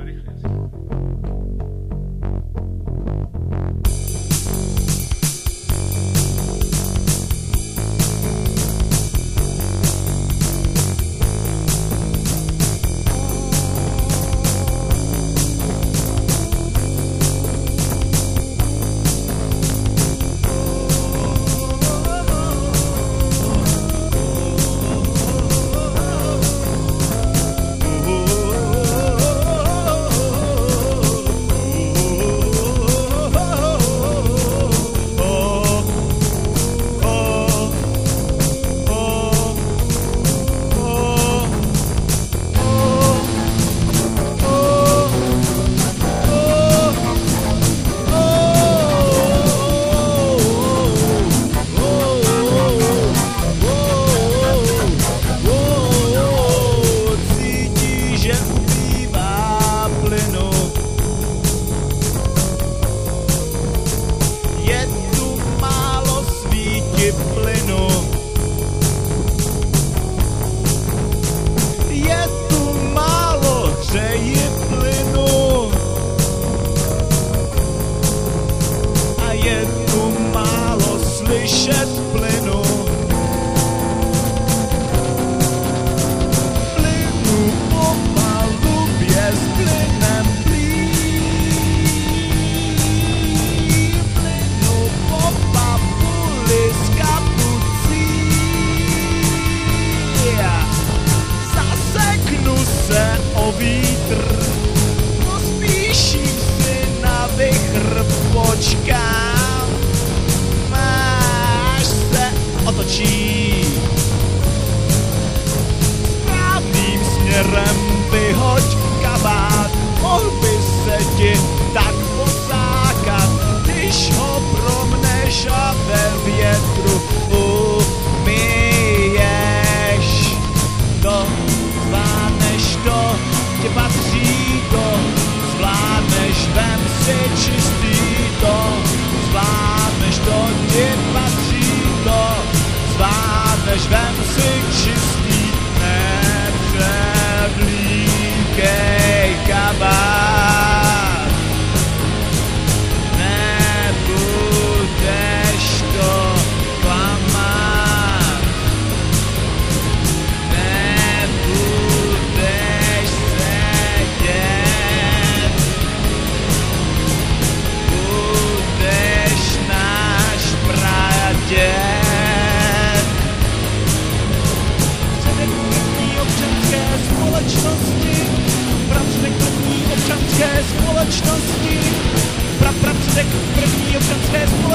Marie Francis.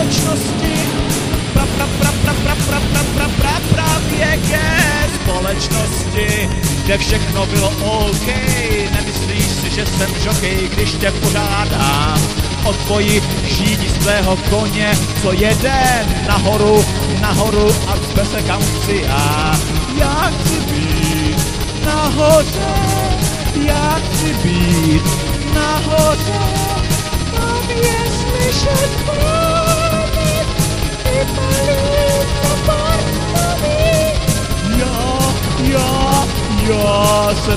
Společnosti, pra, pra, pra, pra, pra, pra, pra, pra, pra, pra, věké společnosti, kde všechno bylo OK, nemyslíš si, že jsem žokej, když tě pořádám o tvoji žídi svého koně, co jede nahoru, nahoru a zbe se kam chci já. Já chci být nahoře, já chci být nahoře, mám je slyšet mluvit,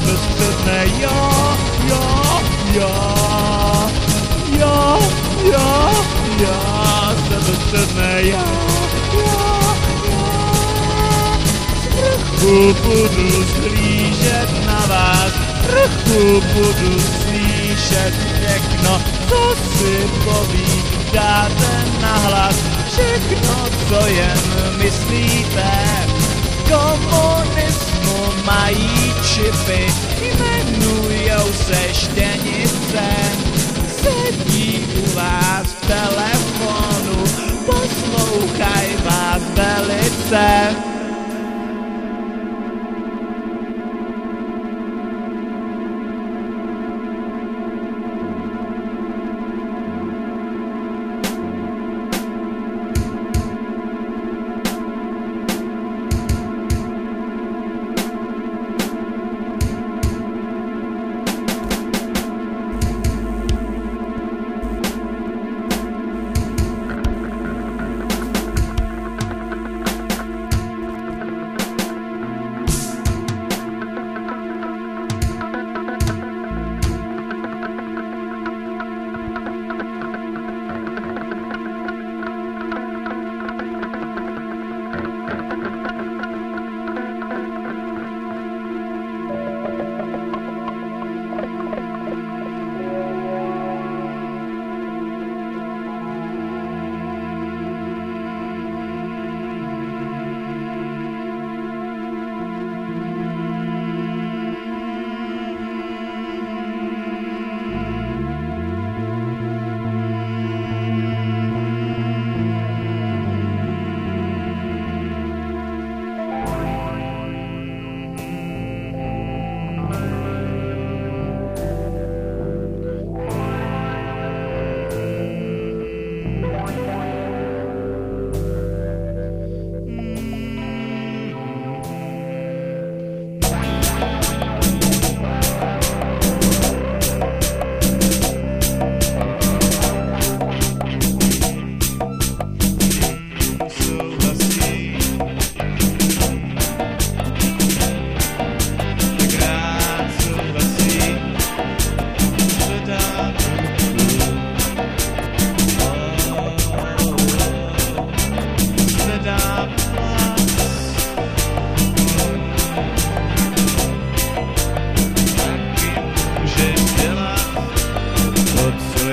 bezpředne, já, já, já, já, já, já se bezpředne, já, já, já. Z vrchu budu zhlížet na vás, z vrchu budu slyšet všechno, co si povídáte nahlas, všechno, co jen myslíte. comunist Numai ce pe nimeni nu iubește nițe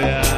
yeah.